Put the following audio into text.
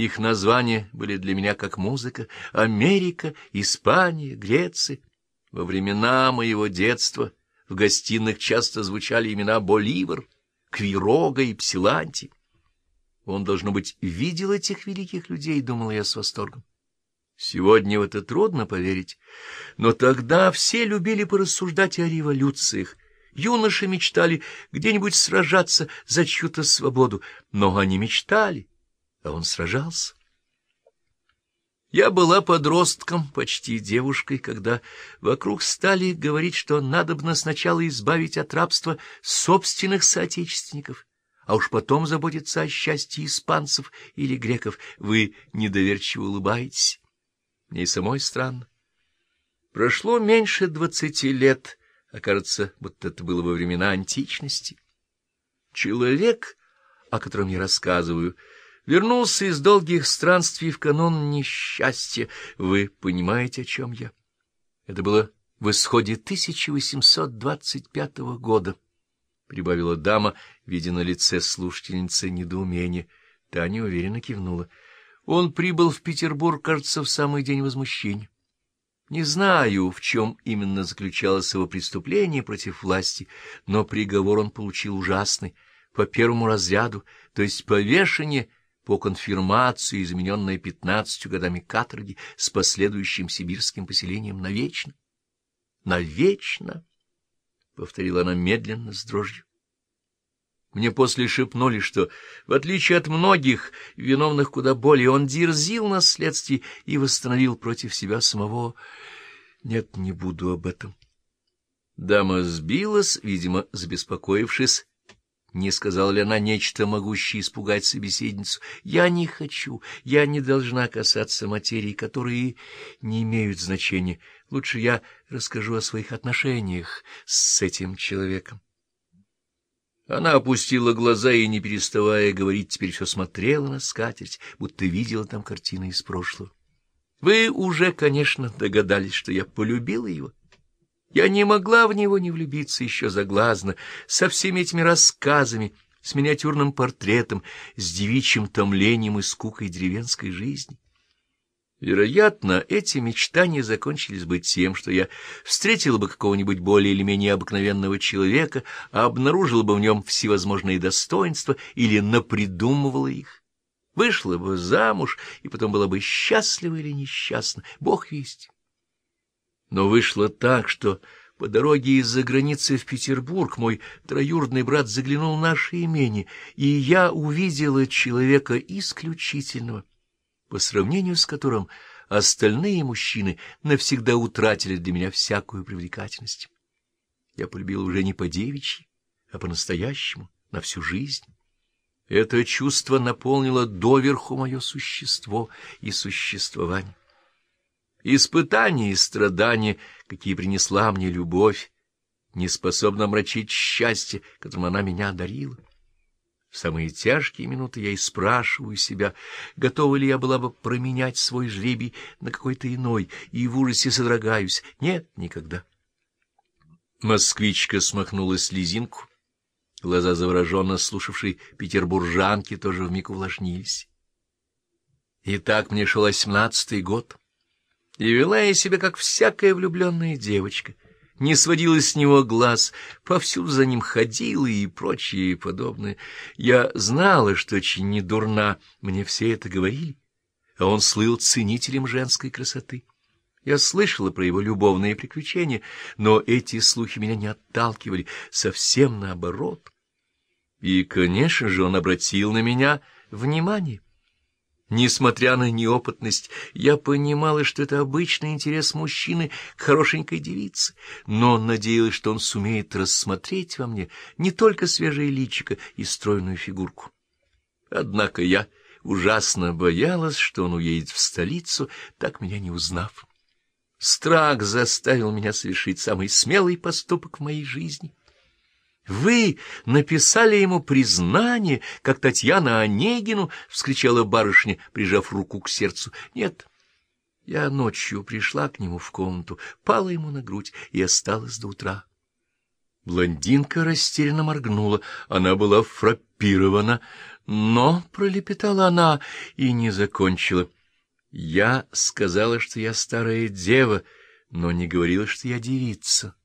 Их названия были для меня как музыка — Америка, Испания, Греция. Во времена моего детства в гостиных часто звучали имена Боливар, Квирога и Псиланти. Он, должно быть, видел этих великих людей, — думала я с восторгом. Сегодня в это трудно поверить, но тогда все любили порассуждать о революциях. Юноши мечтали где-нибудь сражаться за чью-то свободу, но они мечтали, а он сражался. Я была подростком, почти девушкой, когда вокруг стали говорить, что надобно сначала избавить от рабства собственных соотечественников, а уж потом заботиться о счастье испанцев или греков. Вы недоверчиво улыбаетесь. Мне и самой странно. Прошло меньше двадцати лет, а кажется, будто это было во времена античности. Человек, о котором я рассказываю, — Вернулся из долгих странствий в канон несчастья. Вы понимаете, о чем я? Это было в исходе 1825 года, — прибавила дама, видя на лице слушательницы недоумение. Та неуверенно кивнула. Он прибыл в Петербург, кажется, в самый день возмущения. Не знаю, в чем именно заключалось его преступление против власти, но приговор он получил ужасный, по первому разряду, то есть повешение — по конфирмации, измененная пятнадцатью годами каторги с последующим сибирским поселением навечно. Навечно, — повторила она медленно, с дрожью. Мне после шепнули, что, в отличие от многих, виновных куда более, он дерзил на следствии и восстановил против себя самого. Нет, не буду об этом. Дама сбилась, видимо, забеспокоившись, не сказала ли она нечто, могущее испугать собеседницу? Я не хочу, я не должна касаться материи, которые не имеют значения. Лучше я расскажу о своих отношениях с этим человеком. Она опустила глаза и, не переставая говорить, теперь все смотрела на скатерть, будто видела там картины из прошлого. Вы уже, конечно, догадались, что я полюбила его. Я не могла в него не влюбиться еще заглазно, со всеми этими рассказами, с миниатюрным портретом, с девичьим томлением и скукой деревенской жизни. Вероятно, эти мечтания закончились бы тем, что я встретила бы какого-нибудь более или менее обыкновенного человека, а обнаружила бы в нем всевозможные достоинства или напридумывала их. Вышла бы замуж, и потом была бы счастлива или несчастна, бог весть. Но вышло так, что по дороге из-за границы в Петербург мой троюродный брат заглянул в наше имение, и я увидела человека исключительного, по сравнению с которым остальные мужчины навсегда утратили для меня всякую привлекательность. Я полюбила уже не по-девичьи, а по-настоящему, на всю жизнь. Это чувство наполнило доверху мое существо и существование. Испытания и страдания, какие принесла мне любовь, не способна омрачить счастье, которым она меня одарила. В самые тяжкие минуты я и спрашиваю себя, готова ли я была бы променять свой жребий на какой-то иной, и в ужасе содрогаюсь. Нет, никогда. Москвичка смахнула слезинку. Глаза завороженно слушавшей петербуржанки тоже вмиг увлажнились. И так мне шел восемнадцатый год и вела я себя, как всякая влюбленная девочка, не сводила с него глаз, повсюду за ним ходила и прочее подобное. Я знала, что очень недурна, мне все это говорили, а он слыл ценителем женской красоты. Я слышала про его любовные приключения, но эти слухи меня не отталкивали, совсем наоборот. И, конечно же, он обратил на меня внимание. Несмотря на неопытность, я понимала, что это обычный интерес мужчины к хорошенькой девице, но надеялась, что он сумеет рассмотреть во мне не только свежее личико и стройную фигурку. Однако я ужасно боялась, что он уедет в столицу, так меня не узнав. Страх заставил меня совершить самый смелый поступок в моей жизни — вы написали ему признание, как Татьяна Онегину, — вскричала барышня, прижав руку к сердцу. — Нет, я ночью пришла к нему в комнату, пала ему на грудь и осталась до утра. Блондинка растерянно моргнула. Она была фраппирована. Но, — пролепетала она и не закончила. Я сказала, что я старая дева, но не говорила, что я девица.